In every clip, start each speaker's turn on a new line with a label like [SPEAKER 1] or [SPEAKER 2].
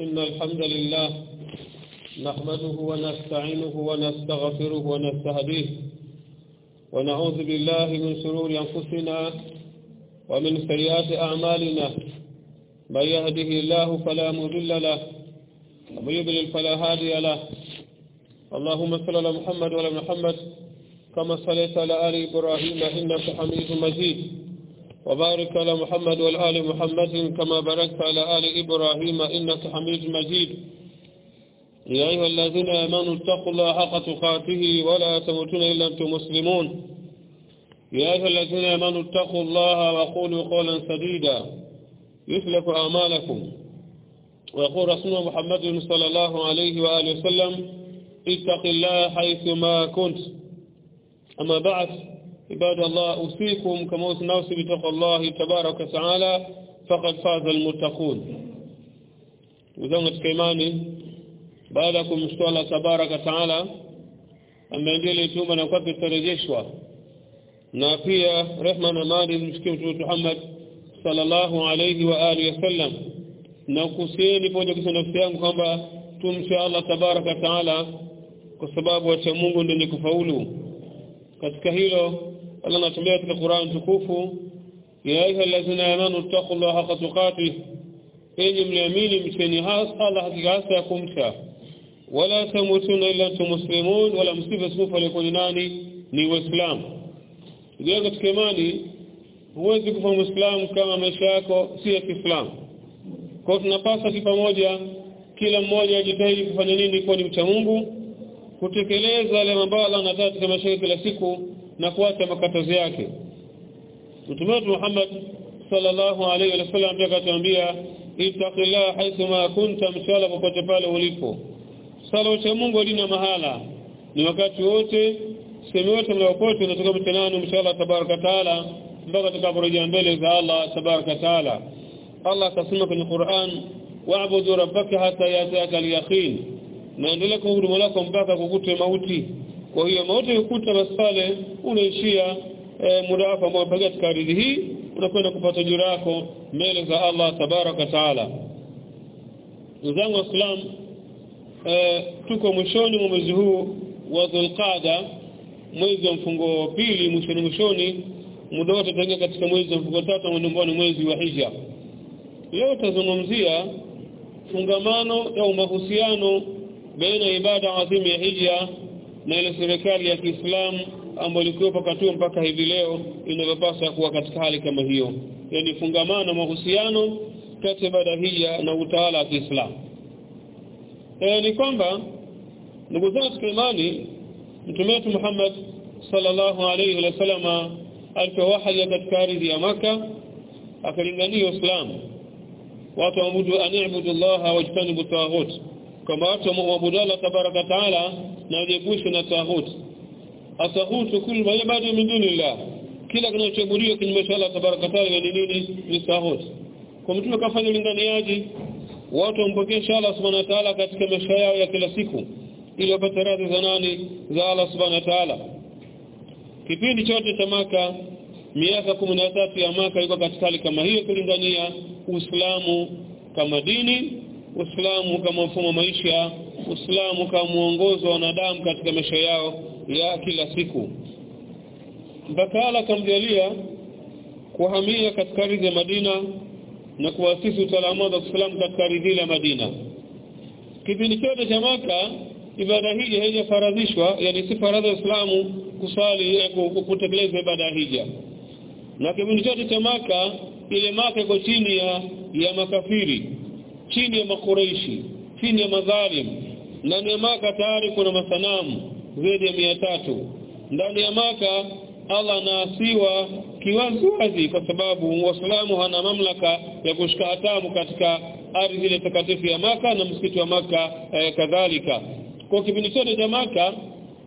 [SPEAKER 1] إن الحمد لله نحمده ونستعينه ونستغفره ونستهديه ونعوذ بالله من شرور أنفسنا ومن سيئات أعمالنا. من يهده الله فلا مضل له ومن يضلل فلا هادي له. اللهم صل على محمد وعلى محمد كما صليت على آل إبراهيم إنك حميد مجيد. وبارك على محمد والآل محمد كما باركت على آل إبراهيم إنك حميد مجيد. يا أيها الذين آمنوا اتقوا الله حق تقاته ولا تموتون إلا أنتم مسلمون. يا أيها الذين آمنوا اتقوا الله وقولوا قولا سديدا يسلك أعمالكم. ويقول رسول محمد صلى الله عليه وآله وسلم اتق الله حيث ما كنت. أما بعد عباد الله أوصيكم كما أوصي بتقوى الله تبارك وتعالى فقد فاز المتقون وزوجة كيماني بعدكم مشتوى الله تبارك وتعالى ameendelea tuma na kwake tutarejeshwa na pia rehma na amani zimshikie mtume Muhammad sallallahu alayhi wa alihi wasallam na kusieni pamoja kwa nafsi yangu kwamba tumche Allah tabaraka taala kwa sababu wacha Mungu ndio ni kufaulu katika hilo Allah anatuambia katika Qur'an tukufu ya ayyuhal allazina amanu taqullaha haqqa tuqatih enyi mliamini mcheni Allah hakika hasa ya kumcha. Wala tamutuna illa antum muslimun wala msife sifa alikuwa ni nani ni waislamu. Ndio katika imani huwezi kufa muislamu kama maisha yako si ya Kiislamu. Kwa tunapaswa kipamoja kila mmoja ajitahidi kufanya nini kwa ni mcha Mungu kutekeleza yale ambayo anataka katika maisha kila siku na kuacha makatazo yake. Mtume Muhammad sallallahu alaihi wasallam pia akatuambia ittaqillah haitha ma kunta mshala popote pale ulipo. Sala cha Mungu halina mahala. Ni wakati wote sehemu yote mnapopote unatoka mtenano mshala tabaraka taala mpaka tutakaporejea mbele za Allah tabaraka taala. Allah akasema kwenye Qur'an wa'budu rabbaka hatta yataka al-yaqin. Naendelea kuabudu Mola wako mpaka kukute mauti kwa hiyo mauti ukuta basi pale unaishia e, muda wako ambao katika ardhi hii unakwenda kupata jura yako mbele za Allah tabaraka taala. Ndugu waislam e, tuko mwishoni mwa mwezi huu wa Dhulqaada mwezi wa mfungo pili mwishoni mwishoni muda wote tutaingia katika mwezi wa mfungo tatu ambao ni mwezi wa Hija leo tutazungumzia fungamano au mahusiano baina ibada adhimu ya hija na ile serikali ya Kiislamu ambayo ilikuwa wakati mpaka hivi leo inavyopaswa kuwa katika hali kama hiyo. Yani fungamano mahusiano kati ya hiya na utawala wa Kiislamu. E, ni kwamba ndugu zangu katika imani mtume wetu Muhammad sallallahu alayhi wasallam alipowahi katika ardhi ya maka akalingania Uislamu. Watu waabudu ani'budu Allah wajtanibu taghut kama watu waabudu Allah tabaraka taala na wajiepushe na taghut. Ataghut kullu ma yabadu min dunillah kila kinachoabudiwa kinyume cha Allah tabaraka taala ni nini ni taghut. Kwa mtume kafanya ulinganiaji watu wampokee Allah subhanahu wa ta'ala katika maisha yao ya kila siku ili wapate radhi za nani? Za Allah subhanahu wa ta'ala. Kipindi chote cha maka miaka tatu ya maka iko katika hali kama hiyo kulingania Uislamu kama dini Uislamu kama mfumo wa maisha Uislamu kama muongozo wa wanadamu katika maisha yao ya kila siku. Bakala kamjalia kuhamia katika ardhi ya Madina na kuasisi utawala wa Uislamu katika ardhi ya Madina. Kipindi chote cha maka ibada hii haijafaradhishwa yani si faradhi ya Uislamu kusali kutekeleza ibada hija. Na kipindi chote cha maka ile maka iko chini ya ya makafiri chini ya makureishi chini ya madhalim. Ndani ya maka tayari kuna masanamu zaidi ya mia tatu. Ndani ya maka Allah anaasiwa kiwaziwazi kwa sababu waislamu hana mamlaka ya kushika hatamu katika ardhi ile takatifu ya maka na msikiti wa maka eh, kadhalika. Kwa kipindi chote cha maka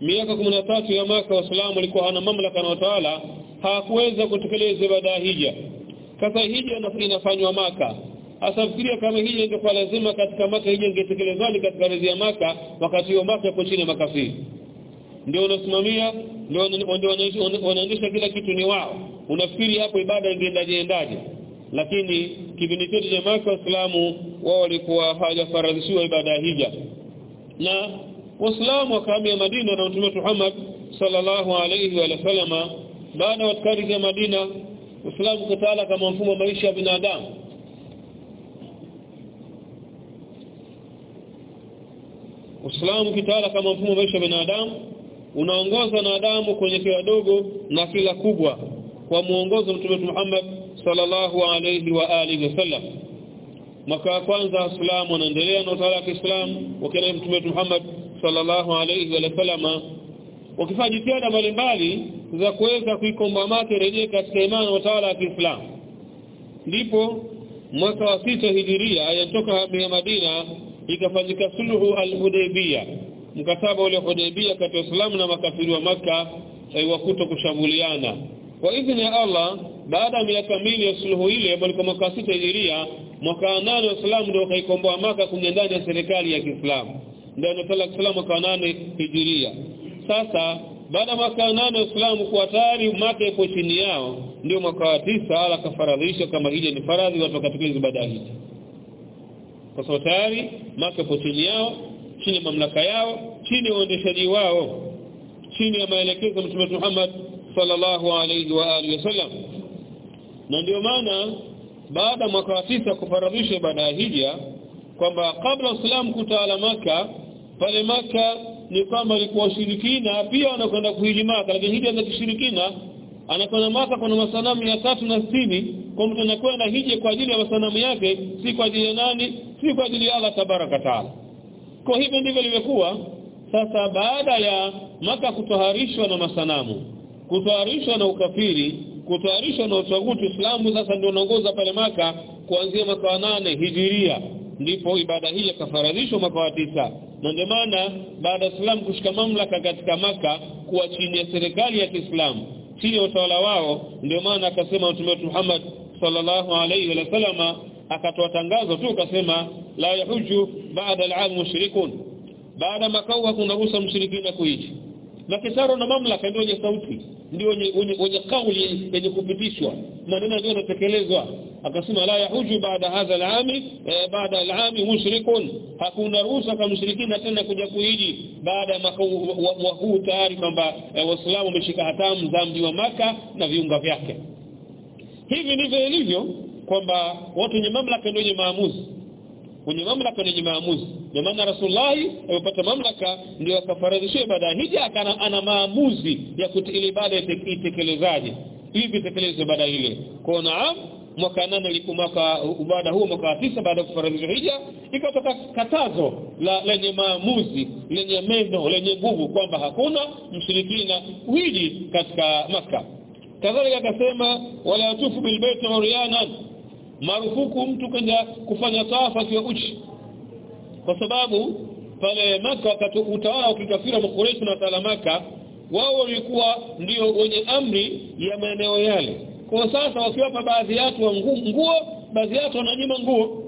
[SPEAKER 1] miaka tatu ya maka waislamu walikuwa hana mamlaka na watawala hawakuweza kutekeleza ibada hija. Sasa hija inafanywa maka asafikiria kama hili ingekuwa lazima katika maka hili ingetekelezwa katika ardhi ya maka wakati huo maka iko chini ya makafiri. Ndio unasimamia ndio wanaendesha kila kitu ni wao. Unafikiri hapo ibada ingeendaje endaje lakini kipindi chote cha Maka waislamu wao walikuwa hawajafaradhishiwa ibada ya hija. Na waislamu wakahamia Madina na Mtume Muhammad sallallahu alayhi wa sallama baada ya Madina Uislamu kutaala kama mfumo wa maisha ya binadamu Uislamu kitawala kama mfumo wa maisha ya binadamu unaongoza wanadamu kwenye kila dogo na kila kubwa kwa muongozo wa Mtume Muhammad sallallahu alayhi wa alihi wasallam mwaka wa kwanza Uislamu unaendelea na utawala wa Kiislamu wakati Mtume Muhammad sallallahu alayhi wa sallam. Wakifanya jitihada mbalimbali za kuweza kuikomboa mate rejea katika imani na utawala wa Kiislamu. Ndipo mwaka wa sita hijiria ayatoka ya Madina ikafanyika suluhu al-Hudaybiyah. Mkataba ule Hudaybiyah kati ya Uislamu na makafiri wa maka wakuto kushambuliana kwa idhini ya Allah baada ya miaka miwili ya suluhu ile ambayo ilikuwa mwaka sita hijiria mwaka nane Waislamu ndio kaikomboa maka kuingia ndani ya serikali ya Kiislamu. Ndio anataka Uislamu mwaka nane hijiria. Sasa baada ya mwaka nane Uislamu kuwa tayari maka ipo chini yao ndio mwaka wa tisa ala kafaradhisha kama hija ni faradhi watu wakatekeleza ibada hii kwa sababu tayari maka ipo chini yao chini ya mamlaka yao chini ya uendeshaji wao chini ya maelekezo ya Mtume Muhammad sallallahu alaihi wa alihi wasallam na ndio maana baada mwaka wa tisa kufaradhisha ibada ya hija kwamba kabla Uislamu kutawala maka pale maka ni kwamba walikuwa washirikina pia wanakwenda kuhiji maka lakini hija za kishirikina anakwenda maka kuna masanamu ya tatu na sitini. Kwa mtu anakwenda hije kwa ajili ya masanamu yake si kwa ajili ya nani si kwa ajili ya Allah tabaraka taala. Kwa hivyo ndivyo limekuwa sasa baada ya maka kutoharishwa na masanamu kutoharishwa na ukafiri kutoharishwa na utaguti Uislamu sasa ndio unaongoza pale maka kuanzia mwaka wa nane hijiria. Ndipo ibada hii ikafaradhishwa mwaka wa tisa. Na ndio maana baada ya Uislamu kushika mamlaka katika maka kuwa chini ya serikali ya Kiislamu chini ya utawala wao ndio maana akasema Mtume Muhammad sallallahu alaihi wa sallama akatoa tangazo tu akasema la yahuju baada al-'am mushrikun. Baada makao hakuna ruhusa mshirikina kuishi na kisaro na mamlaka ndio wenye sauti ndio wenye, kauli yenye kupitishwa. Maneno ndio yanatekelezwa. Akasema la yahuju baada hadha al-aami eh, baada al-aami mushrikun. Hakuna ruhusa kwa mshirikina tena kuja kuiji baada ya huu tayari kwamba eh, waislamu wameshika hatamu za mji wa maka na viunga vyake. Hivi ndivyo ilivyo kwamba watu wenye mamlaka ndio wenye maamuzi wenye mamlaka ni maamuzi. Ndio maana Rasulullah alipata mamlaka ndio akafaradhisha ibada hija akana ana maamuzi ya kutili ibada itekelezaje hivi tekeleze ibada ile. Kwa naam mwaka nane likumaka ibada huo mwaka tisa baada ya kufaradhisha hija ikatoka katazo la lenye maamuzi lenye meno lenye nguvu kwamba hakuna mshirikina wili katika maka kadhalika akasema wala yatufu bilbaiti uryanan marufuku mtu kwenda kufanya tawafa akiwa uchi. Kwa sababu pale maka wakati utawala wa kikafira makureshi na tala maka wao walikuwa ndio wenye amri ya maeneo yale. Kwa sasa wakiwapa baadhi ya watu nguo baadhi ya wananyima nguo.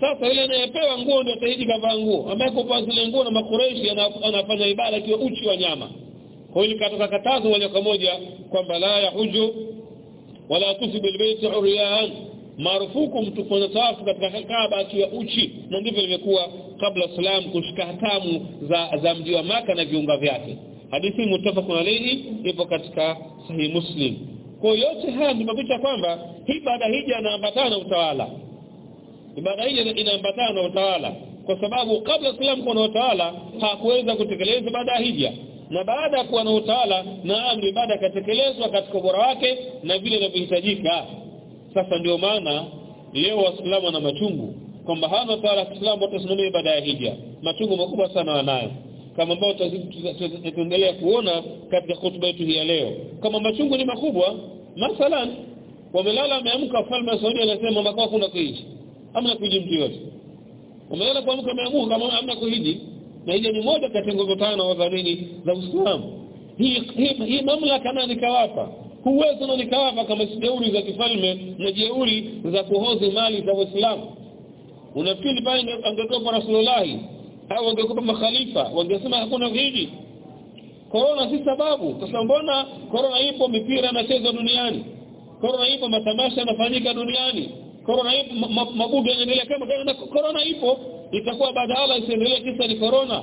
[SPEAKER 1] Sasa yule anayepewa nguo ndio tahiji kavaa nguo ambaye kwa zile nguo na makureshi anafanya ibada kwa uchi wa nyama. Kwa hiyo katoka katazo moja kwa moja kwamba la yahuju wala tusibil bilbaiti uryan marufuku mtu kufanya tawafu katika Kaaba akiwa uchi. Na ndivyo ilivyokuwa kabla Islam kushika hatamu za za mji wa maka na viunga vyake. Hadithi mutafaqun alayhi ipo katika sahihi Muslim. Kwa yote haya nimekuta kwamba hii ibada hija inaambatana na utawala. Ibada hija inaambatana na utawala. Kwa sababu kabla Islam kuwa na utawala hakuweza kutekeleza ibada hija. Na baada ya kuwa na utawala na ibada ikatekelezwa katika ubora wake na vile inavyohitajika sasa ndio maana leo waislamu na machungu kwamba hana sala Kiislamu watasimamia ibada ya hija. Machungu makubwa sana wanayo. Kama ambao tutaendelea kuona katika hotuba yetu hii ya leo. Kama machungu ni makubwa mathalan wamelala ameamka falme wa Saudi anasema makao kuna kuishi amna kuiji mtu yote. Wamelala kuamka ameamka kama amna kuiji na hiyo ni moja kati ya nguzo tano za nini? Za Uislamu. Hii, hii mamlaka nani kawapa huwezi na nikawa kama jeuri za kifalme na jeuri za kuhozi mali za Uislamu unafikiri pale angekuwa Rasulullah au angekuwa makhalifa wangesema hakuna hivi corona si sababu kwa sababu mbona corona ipo mipira inachezwa duniani? Corona ipo matamasha yanafanyika duniani. Corona ipo mabudu yanaendelea kama corona ipo itakuwa badala isiendelee kisa ni corona.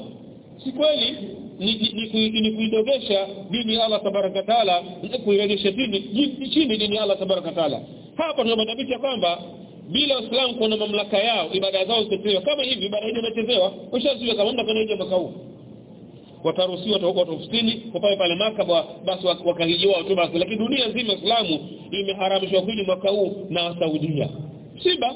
[SPEAKER 1] Si kweli ni, kuidogesha dini ya Allah tabaraka taala kuirejesha dini chini dini ya Allah tabaraka taala. Hapa tunabadilisha kwamba bila Uislamu kuna mamlaka yao ibada zao zitetewa. Kama hivi ibada hiyo imechezewa ushaziwa kama mtu makao mwaka huu. Wataruhusiwa watakuwa ofisini pale pale maka basi wakahijiwa tu basi. Lakini dunia nzima Uislamu imeharamishwa kuja mwaka huu na Saudia. Siba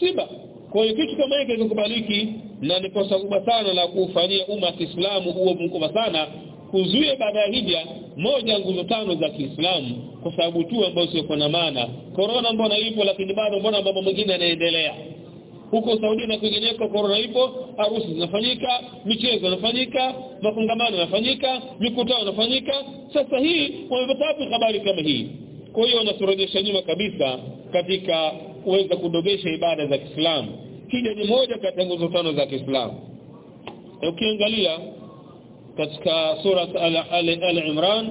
[SPEAKER 1] siba kwa hiyo kitu kama hiki kikubaliki na ni kosa kubwa sana la kufanyia umma Kiislamu huo mkubwa sana kuzuia baada ya hija moja nguzo tano za Kiislamu kwa sababu tu ambayo sio na maana. Corona mbona ipo lakini bado mbona mambo mengine yanaendelea? Huko Saudi na kwingineko corona ipo harusi zinafanyika michezo inafanyika mafungamano yanafanyika mikutano inafanyika. Sasa hii wamepata habari kama hii? Kwa hiyo wanaturejesha nyuma kabisa katika kuweza kudogesha ibada za Kiislamu hija ni moja kati ya nguzo tano za Kiislamu. Ukiangalia katika sura al-Imran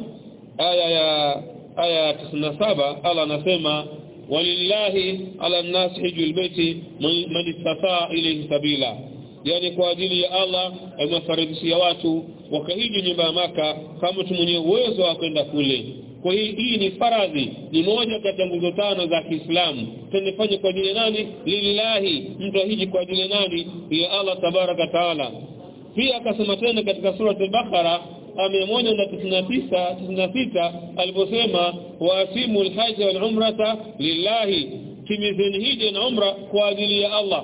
[SPEAKER 1] aya ya aya 97 Allah anasema walillahi ala nas hijjul baiti man istata ilayhi sabila. Yaani kwa ajili ya Allah amefaridhia watu wakahiji nyumba ya maka kama mtu mwenye uwezo wa kwenda kule kwa hii hii ni faradhi ni moja kati ya nguzo tano za Kiislamu. Tunafanya kwa ajili nani? Lillahi mtu hiji kwa ajili nani? Ya Allah tabaraka taala. Pia akasema tena katika sura al-Baqara aya 199 96 aliposema waasimu al-hajj wal umrata lillahi. Timizeni hija na umra kwa ajili ya Allah.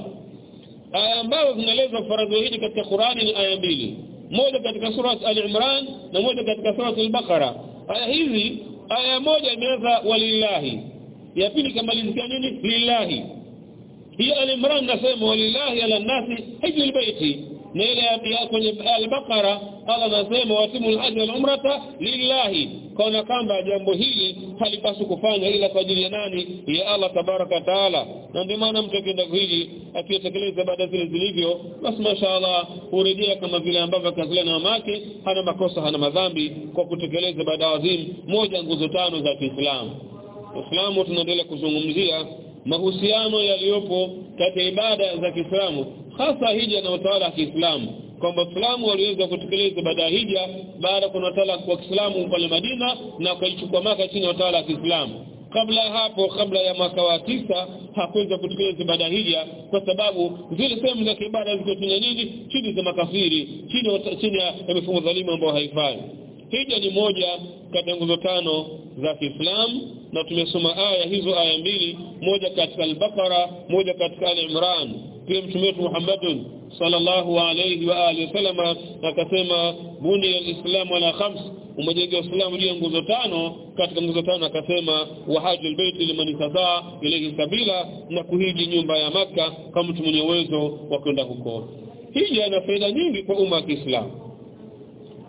[SPEAKER 1] Aya ambazo zinaeleza faradhi hiji katika Qur'ani ni aya mbili moja katika sura al-Imran na moja katika sura al-Baqara aya hizi aya moja imeanza walillahi. Ya pili kamalizia nini? Lillahi. Hii al-Imran nasema walillahi ala nasi hijjul baiti na ile kwenye al-Baqara Allah anasema watimu al-hajj wal umrata lillahi. Kaona kwamba jambo hili halipaswi kufanya ila kwa ajili ya nani? Ya Allah tabaraka taala. Na ndio maana mtu akienda hili akitekeleza baada zile zilivyo basi mashaallah hurejea kama vile ambavyo kazile na mamake hana makosa hana madhambi kwa kutekeleza baada adhim moja nguzo tano za Kiislamu. Uislamu tunaendelea kuzungumzia mahusiano yaliyopo kati ya ibada za Kiislamu hasa hija na utawala wa Kiislamu kwamba Waislamu waliweza kutekeleza baada ya hija baada kuna utawala wa Kiislamu pale Madina na wakaichukua maka chini ya utawala wa Kiislamu. Kabla hapo kabla ya mwaka wa tisa hakuweza kutekeleza ibada hija kwa sababu zile sehemu za ibada ziko chini nini? Chini za makafiri chini chini ya mifumo dhalimu ambayo haifai hija ni moja kati ya nguzo tano za Kiislamu na tumesoma aya hizo aya mbili moja katika al-Baqara moja katika al-Imran. Pia mtume wetu Muhammadun sallallahu alayhi wa alihi wasallam akasema buni al-islam ala khams. Umejenga uislamu juu ya nguzo tano. Katika nguzo tano akasema wa hajjul bait liman istata ilayhi sabila na kuhiji nyumba ya maka kama mtu mwenye uwezo wa kwenda huko. Hija ina faida nyingi kwa umma wa Kiislamu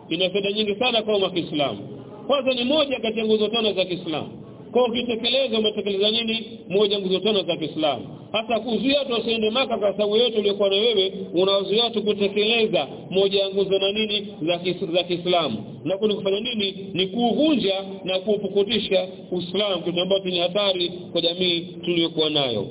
[SPEAKER 1] ina faida nyingi sana kwa umma Kiislamu. Kwanza ni moja kati ya nguzo tano za Kiislamu. Kwa ukitekeleza umetekeleza nini? Moja nguzo tano za Kiislamu. Hata kuzuia watu wasiende maka kwa sababu yote uliokuwa na wewe unawazuia watu kutekeleza moja ya nguzo na nini za za Kiislamu. Na kuni kufanya nini? Ni kuuvunja na kuupukutisha Uislamu kitu ambacho ni hatari kwa jamii tuliyokuwa nayo.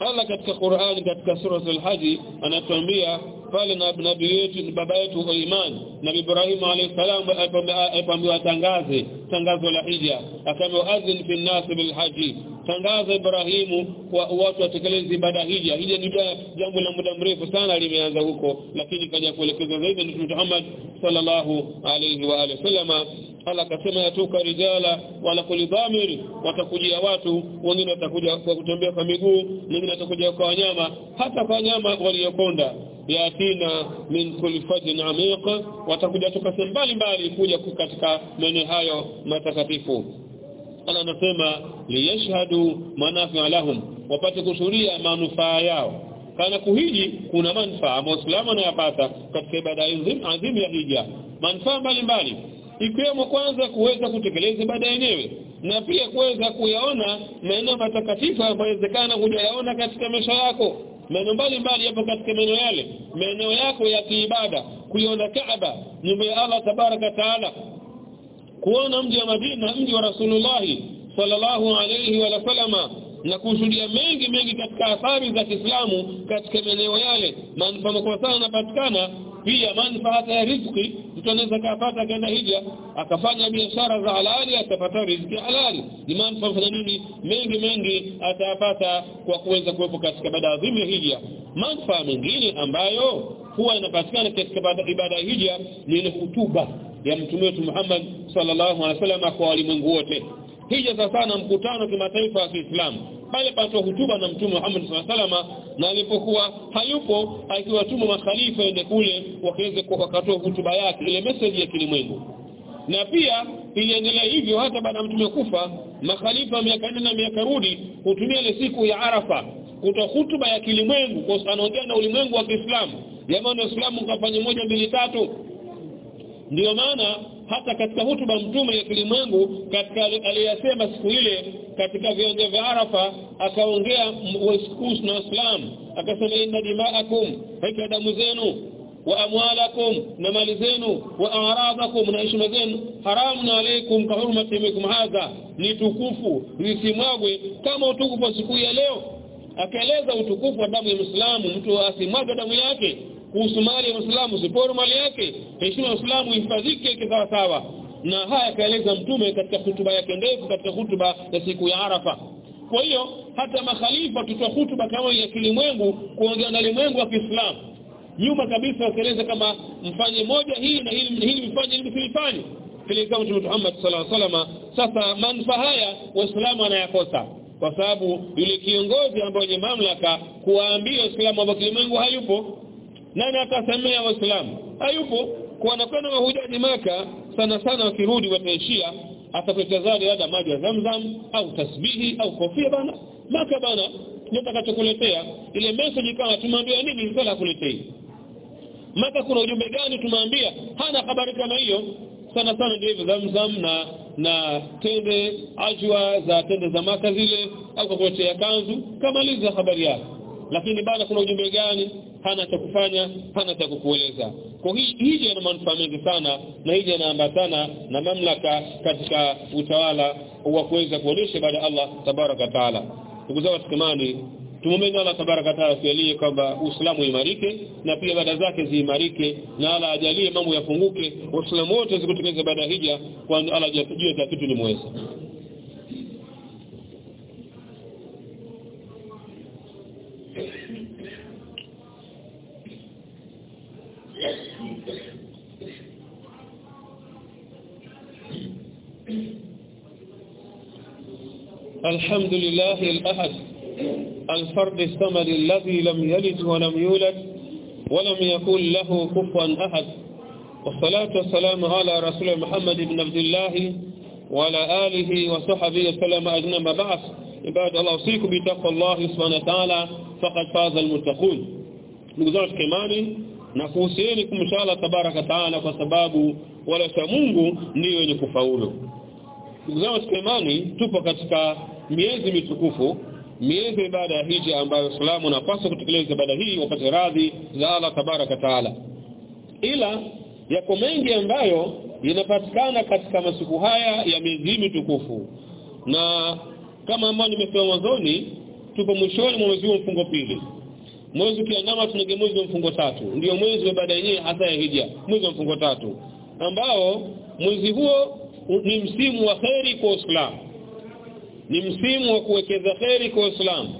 [SPEAKER 1] Allah katika Qur'an katika sura al-Hajj anatuambia pale na nabii wetu baba yetu wa imani. Nabii Ibrahim alayhisalam alipoambiwa tangaze tangazo la hija akaambiwa azil fi nas bil haji tangaza Ibrahimu kwa watu watekeleze ibada hija. Hija ni jambo la muda mrefu sana limeanza huko lakini kaja kuelekezwa zaidi ni Muhammad sallallahu alayhi wa alihi wasallama Allah akasema yatuka rijala wala kulidhamir watakujia watu wengine watakuja kwa kutembea kwa miguu wengine watakuja kwa wanyama hata kwa wanyama waliokonda yatina min kulli fajin amiq watakuja toka sehemu mbalimbali kuja katika maeneo hayo matakatifu. Allah anasema liyashhadu manafi'a lahum wapate kushuhudia manufaa yao. Kana kuhiji kuna manufaa muislamu anayapata katika ibada adhimu ya hija. Manufaa mbalimbali ikiwemo kwanza kuweza kutekeleza ibada yenyewe na pia kuweza kuyaona maeneo matakatifu ambayo inawezekana kujayaona katika maisha yako maeneo mbalimbali yapo katika maeneo yale. Maeneo yako ya kiibada kuiona Kaaba nyumba ya Allah tabaraka taala kuona mji wa Madina mji wa Rasulullah sallallahu alayhi wa sallama na kushuhudia mengi mengi katika athari za Kiislamu katika maeneo yale. Manufaa makubwa sana yanapatikana pia manfaata ya riziki mtu anaweza kapata kaenda hija akafanya biashara za halali atapata riziki halali. Ni manfaata nini? Mengi mengi atapata kwa kuweza kuwepo katika ibada adhimu ya hija manfaa mengine ambayo huwa inapatikana katika ibada ya hija ni hutuba ya mtume wetu Muhammad sallallahu alaihi wasallam kwa walimwengu wote hija sasa na mkutano kimataifa wa Kiislamu. Pale patoa hutuba na mtume Muhammad sallallahu na alipokuwa hayupo akiwatuma makhalifa ende kule wakaweze wakatoa hutuba yake ile message ya kilimwengu. Na pia iliendelea hivyo hata baada ya mtume kufa makhalifa miaka nne na miaka rudi hutumia ile siku ya Arafa kutoa hutuba ya kilimwengu kwa anaongea na ulimwengu wa Kiislamu. Jamani waislamu kafanya moja mbili tatu. Ndio maana hata katika hutuba mtume ya kilimwengu katika aliyasema siku ile katika viwanja vya Arafa akaongea Waislamu na Waislamu akasema inna dima'akum hakika damu zenu wa amwalakum na mali zenu wa a'radakum na heshima zenu. Haramun alaykum ka hurmati mikum hadha ni tukufu lisimwagwe kama utukufu siku ya leo. Akaeleza utukufu wa damu ya Muislamu mtu asimwage damu yake kuhusu mali ya Muislamu siporo mali yake heshima ya Muislamu ihifadhike kisawa sawa na haya kaeleza mtume katika hutuba yake ndefu katika hutuba ya siku ya Arafa. Kwa hiyo hata makhalifa tutoa hutuba kama ya kilimwengu kuongea na limwengu wa Kiislamu nyuma kabisa wakaeleza kama mfanye moja hii na hili hili mfanye hili msifanye. Kile kama Mtume Muhammad sallallahu alaihi wasallam. Sasa manufaa haya waislamu anayakosa kwa sababu yule kiongozi ambaye mamlaka kuwaambia waislamu ambao kilimwengu hayupo nani atasemea waislamu? Hayupo. Kwa wanakwenda mahujaji maka sana sana wakirudi wataishia. Atakuletea labda maji ya zamzam au tasbihi au kofia bana. Maka bana ndio atakachokuletea. Ile message kama tumwambia nini sala kuletei maka kuna ujumbe gani tumwambia hana habari kama hiyo. Sana sana ndio hivyo zamzam na na tende ajwa za tende za maka zile au kukuletea kanzu. Kamaliza habari yako lakini bado kuna ujumbe gani? Hana cha kufanya hana cha kukueleza. Kwa hii hija ina manufaa mengi sana na hija inaambatana na mamlaka katika utawala wa kuweza kuonesha baada Allah tabaraka taala. Ndugu zangu tukamani tumomeni Allah tabaraka taala tujalie kwamba Uislamu imarike na pia baada zake ziimarike na ala ajalie mambo yafunguke waislamu wote zikutekeleza baada hija kwa Allah kwa kitu ni mweza الحمد لله الأحد الفرد الصمد الذي لم يلد ولم يولد ولم يكن له كفوا أحد. والصلاة والسلام على رسول محمد بن عبد الله وعلى آله وصحبه وسلم أجنب بعث عباد الله أوصيكم بتقوى الله سبحانه وتعالى فقد فاز المتقون. نقول كماني na kuhusieni kumshala tabaraka taala kwa sababu wala cha Mungu ndiyo yenye kufaulu. ndugu katika miezi mitukufu miezi baada ya hija ambayo Uislamu unapaswa kutekeleza ibada hii wapate radhi za Allah tabaraka taala. Ila yako mengi ambayo yanapatikana katika masiku haya ya miezi mitukufu. Na kama ambavyo nimesema mwanzoni tupo mwishoni mwa mwezi wa mfungo pili. Mwezi ukiandama tunage mwezi wa mfungo tatu. Ndio mwezi wa baada yenyewe hasa ya hija mwezi wa mfungo tatu. Ambao mwezi huo ni msimu wa kheri kwa Uislamu ni msimu wa kuwekeza kheri kwa Uislamu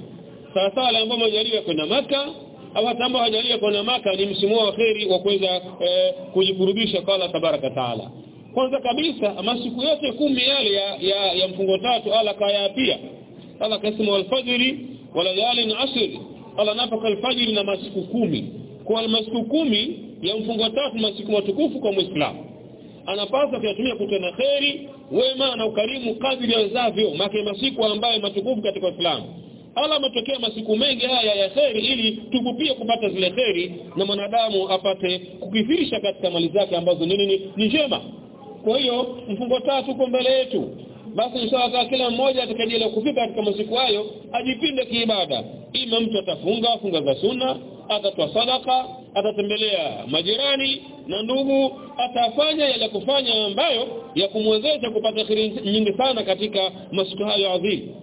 [SPEAKER 1] sasa wale ambao majaliwa kwenda maka au hata ambao hajaliwa kwenda maka ni msimu wa kheri wa kuweza eh, kujikurubisha kwa Allah tabaraka taala. Kwanza kabisa masiku yote kumi yale ya, ya, ya mfungo tatu ala kayapia. Allah kasema alfajiri wala layalin asr Allah nafaka alfajiri na masiku kumi. Kwa masiku kumi ya mfungo tatu masiku matukufu kwa Muislamu. Anapaswa kuyatumia kutenda kheri wema na ukarimu kadri yawezavyo make masiku ambayo matukufu katika Uislamu. Ala ametokea masiku mengi haya ya kheri ili tukupie kupata zile kheri na mwanadamu apate kukithirisha katika mali zake ambazo ni nini? Ni njema. Kwa hiyo mfungo tatu uko mbele yetu basi inshallah kila mmoja atakayeje kufika katika masiku hayo ajipinde kiibada. Ima mtu atafunga funga za sunna atatoa sadaka atatembelea majirani na ndugu atafanya yale kufanya ambayo ya kumwezesha kupata khiri nyingi sana katika masiku hayo adhimu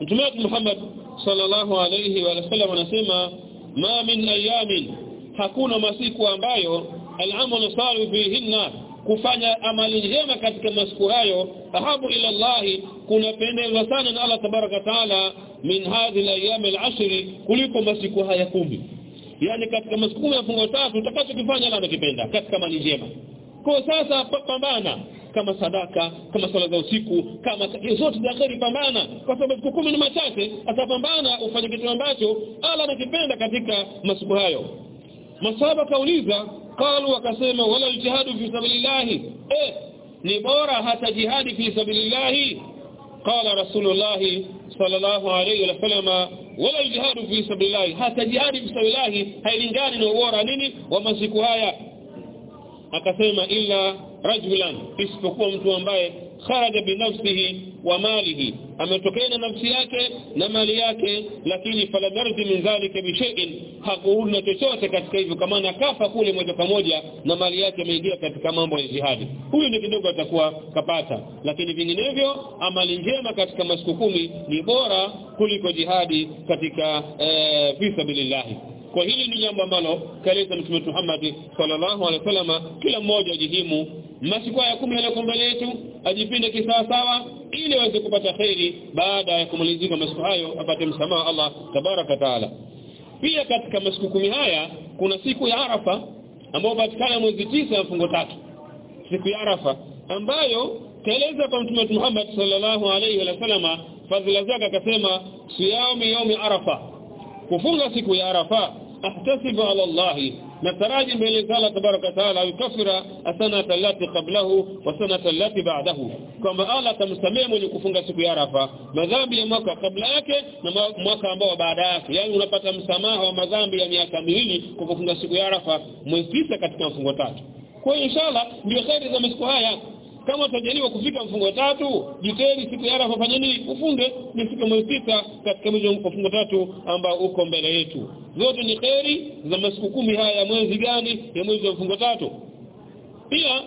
[SPEAKER 1] Mtume Muhammad sallallahu alayhi wa sallam anasema ma min ayamin hakuna masiku ambayo al-amalu salih fihinna kufanya amali njema katika masiku hayo ahabu ila Allah kunapendezwa sana na Allah tabaraka taala min hadhihi alayam al'ashr kuliko masiku haya kumi. Yani katika masiku ya fungo tatu utakachokifanya Allah anakipenda katika amali njema. Kwa sasa pambana. Kama sadaka kama sala za usiku kama zote za kheri pambana. Kwa sababu siku kumi ni machache atapambana ufanye kitu ambacho Allah anakipenda katika masiku hayo. Masahaba kauliza قالوا وكسما ولا الجهاد في سبيل الله. إيه نبارة حتى جهاد في سبيل الله. قال رسول الله صلى الله عليه وسلم ولا الجهاد في سبيل الله. حتى جهاد في سبيل الله هاي لنجاني نوورا نيني ومسيكو هايا. أكسما إلا رجلا. اسفقوا متوان باي خرج بنفسه وماله. Ametokea na nafsi yake na mali yake lakini falam min dhalika bi shay'in hakurudi chochote katika hivyo kama nakafa kule moja kwa moja na mali yake imeingia katika mambo ya jihadi. Huyu ni kidogo atakuwa kapata lakini vinginevyo amali njema katika masiku kumi ni bora kuliko jihadi katika e, fi sabilillah kwa hili ni jambo ambalo kaleta mtume Muhammad sallallahu alaihi wasallam kila mmoja ajihimu. Masiku ya kumi yale mbele yetu ajipinde kisawa sawa ili aweze kupata khairi baada ya kumalizika masiku hayo apate msamaha Allah tabaraka taala. Pia katika masiku kumi haya kuna siku ya Arafa ambayo patikana mwezi tisa mfungo tatu. Siku ya Arafa ambayo kaeleza kwa mtume Muhammad sallallahu alaihi wasallam fadhila zake akasema siyamu yaumi Arafa. Kufunga siku ya Arafa أحتسب على الله. نتراجم إلى الإنسان تبارك وتعالى ويكفر السنة التي قبله والسنة التي بعده. كما قال تمسميه من يكفون سكو يارفا مذنب يموكا قبل أك نموكا مبوا بعد أك يعني نفت مسماه ومذنب يميكا ميلي كفون سكو يارفا مستيسة كتكا مفنغو تاتو kwa inshallah ndio khairi za misiku haya kama utajaliwa kufika mfungo tatu jiteni siku ya Arafa fanyeni ufunge. Ni siku mwezi sita katika mwezi wa mfungo tatu ambao uko mbele yetu. Zote ni kheri za masiku kumi haya ya mwezi gani? Ya mwezi wa mfungo tatu. Pia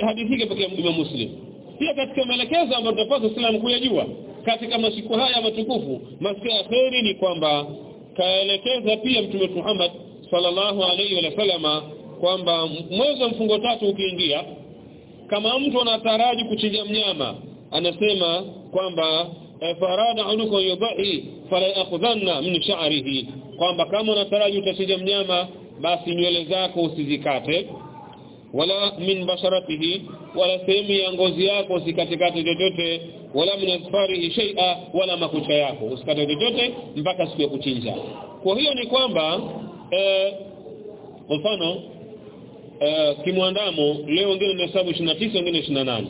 [SPEAKER 1] hadithi hii pekee Imam Muslim. Pia katika maelekezo ambayo tunapaswa Islam kuyajua katika masiku haya matukufu masiku ya kheri ni kwamba kaelekeza pia mtume Muhammad sallallahu alaihi wasallam kwamba mwezi wa mfungo tatu ukiingia kama mtu anataraji kuchinja mnyama anasema kwamba farada unuko yubai fala yakhudhanna min sha'rihi. Kwamba kama unataraji utachinja mnyama basi nywele zako usizikate wala min basharatihi wala sehemu ya ngozi yako usikatekate chochote wala min asfarihi shay'a wala makucha yako usikate chochote mpaka siku ya kuchinja. Kwa hiyo ni kwamba eh, mfano Uh, kimwandamo leo wengine hesabu 29 wengine 28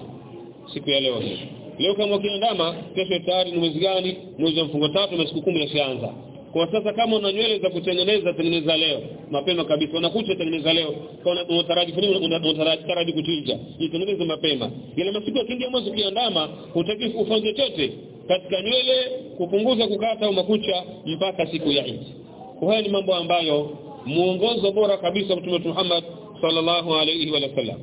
[SPEAKER 1] siku ya leo. Leo kama ukiandama kesho tayari ni mwezi gani? Mwezi wa mfungo tatu na siku kumi yashaanza. Kwa sasa kama una nywele za kutengeneza tengeneza leo. Mapema kabisa. Unakucha tengeneza leo. Kama unataraji fulani unataraji kutinja jitengeneze mapema. Ile masiku yakiingia mwezi ukiandama utaki ufanye chochote. Katika nywele kupunguza kukata au makucha mpaka siku ya Eid. Haya ni mambo ambayo muongozo bora kabisa mtume Muhammad sallallahu alayhi wa sallam.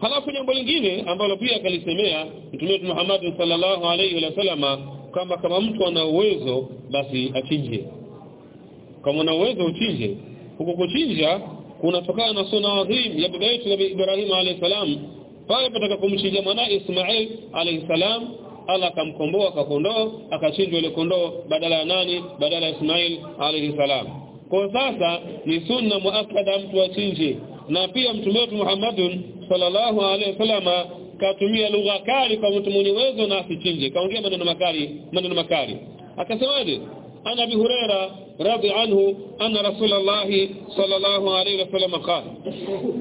[SPEAKER 1] Halafu jambo lingine ambalo pia akalisemea mtume Muhammad sallallahu alayhi wa sallam kama kama mtu ana uwezo basi achinje. Kama una uwezo uchinje. Huko kuchinja kunatokana na sunna adhim ya baba yetu Nabii Ibrahim alayhi salam. Pale pataka kumchinja mwana Ismail alayhi salam Allah akamkomboa akakondoo akachinjwa ile kondoo badala ya nani? Badala ya Ismail alayhi salam. Kwa sasa ni sunna muakkada mtu achinje na pia mtume wetu Muhammadun sallallahu alaihi wasallam katumia lugha kali kwa mtu mwenye uwezo na asichinje. Kaongea maneno makali maneno makali. Akasemaje ana bi huraira radhi anhu anna rasulullah sallallahu alaihi wasallam qala.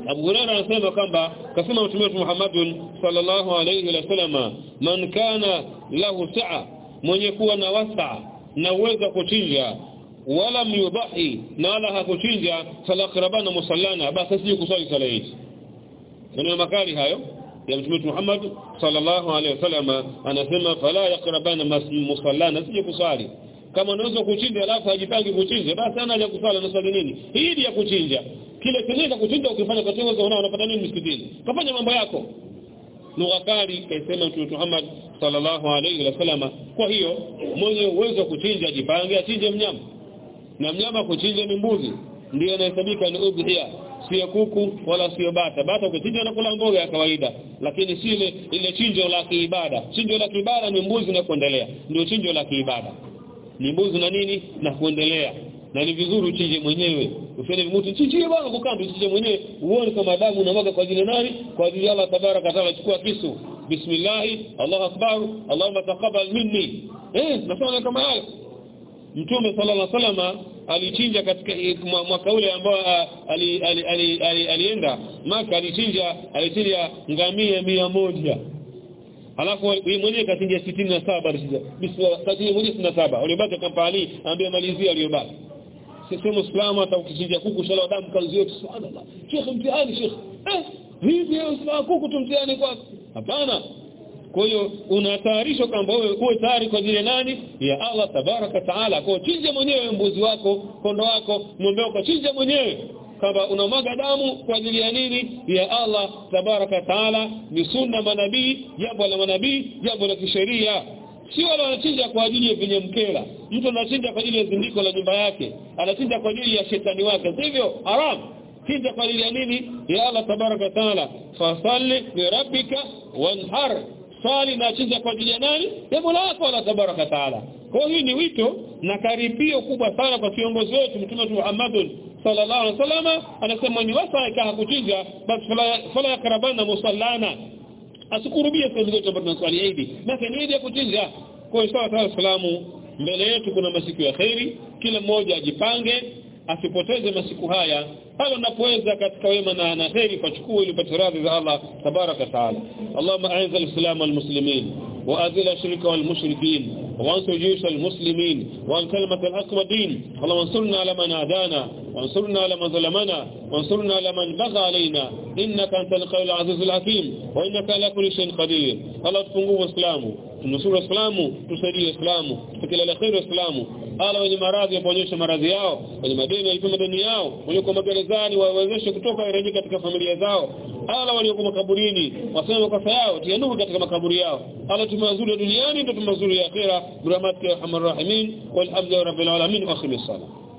[SPEAKER 1] Abu huraira anasema kwamba kasema mtume wetu Muhammadun sallallahu alaihi wasallam man kana lahu sa'a mwenye kuwa na wasa na uwezo kuchinja wala myubahi na wala hakuchinja falaqrabana musallana. Basi sije kusali sala hizi maneno makali hayo ya mtume Muhammad sallallahu alaihi wasallam anasema fala yaqrabana musallana. Sije kusali kama unaweza kuchinja alafu hajipangi kuchinja basi ana haja kusali na sala nini? Hii ya kuchinja. Kile kinyeza kuchinja ukifanya kwa tengo unao unapata nini msikitini? Kafanya mambo yako. Lugha kali kaisema mtume Muhammad sallallahu alaihi wasallam. Kwa hiyo mwenye uwezo kuchinja jipange achinje mnyama na mnyama kuchinja ni mbuzi ndio inahesabika ni udhiya sio kuku wala sio bata. Bata ukichinja na kula mboga ya kawaida lakini si ile ile chinjo la kiibada. Chinjo la kiibada ni mbuzi na kuendelea. Ndio chinjo la kiibada. Ni mbuzi na nini? Na kuendelea. Na ni vizuri uchinje mwenyewe. Usiende mtu chinjie bwana kukando uchinje mwenyewe. Uone kama damu unamwaga kwa ajili nani? Kwa ajili Allah tabaraka taala chukua kisu. Bismillah Allahu akbar Allahumma taqabbal minni. Eh nasema kama hayo Mtume sallallahu alaihi wasallam alichinja katika mwaka ule ambao alienda. Maka alichinja alichinja ngamia mia moja. Alafu mwenyewe kachinja 67 alichinja. Bismillah mwenyewe 67 Aliyobaki akampa Ali ambaye malizia aliyobaki. Sisi muislamu ukichinja kuku shala damu kazi yote subhanallah. Shekhi mtihani shekhi eh vipi usifa kuku tumtihani kwa hapana kwa hiyo unatayarishwa kwamba wewe uwe tayari kwa ajili nani? Ya Allah tabaraka taala. Kwa chinja mwenyewe mbuzi wako kondo wako ng'ombe wako chinja mwenyewe. Kama unamwaga damu kwa ajili ya nini? Ya Allah tabaraka taala. Ni sunna manabii jambo la manabii jambo la kisheria. Si wale wanachinja kwa ajili ya vinyemkela mtu anachinja kwa ajili ya zindiko la nyumba yake. Anachinja kwa ajili ya shetani wake. Sivyo haram. Chinja kwa ajili ya nini? Ya Allah tabaraka taala. Fasalli li rabbika wanhar swali na chinja kwa ajili ya nani? Ya Mola wako Allah tabaraka taala. Kwa hiyo ni wito na karibio kubwa sana kwa kiongozi wetu mtume Muhammad sallallahu alaihi wasallam anasema ni wasaika ikaha kuchinja basi fala, yakrabana musallana. Asikurubie sehemu zote ambazo tunaswali Eid. Ni Eid ya kuchinja kwa hiyo sawa salamu mbele yetu kuna masiku ya khairi kila mmoja ajipange asipoteze masiku haya pale unapoweza katika wema na na khairi pachukue ili upate radhi za Allah tabaraka taala Allahumma a'izz al-islam wal-muslimin وأذل الشرك المشركين وانصر جيش المسلمين وانكلمة الأكبرين اللهم انصرنا لمن عدانا وانصرنا لمن ظلمنا وانصرنا لمن بغى علينا. إنك أنت القول العزيز الحكيم وإنك على كل شيء قدير. الله تفنقوا وإسلاموا نصر إسلاموا تسري إسلاموا فكلا لخير إسلاموا ala wenye maradhi waponyeshe maradhi yao wenye madeni walipe madeni yao walioko magerezani wawezeshe kutoka warejee katika familia zao ala walioko makaburini waseme makosa yao tiandugu katika makaburi yao ala mazuri ya duniani ndio mazuri ya akhera برحمتك يا أرحم الراحمين. والحمد لله رب العالمين. واخر الصلاة.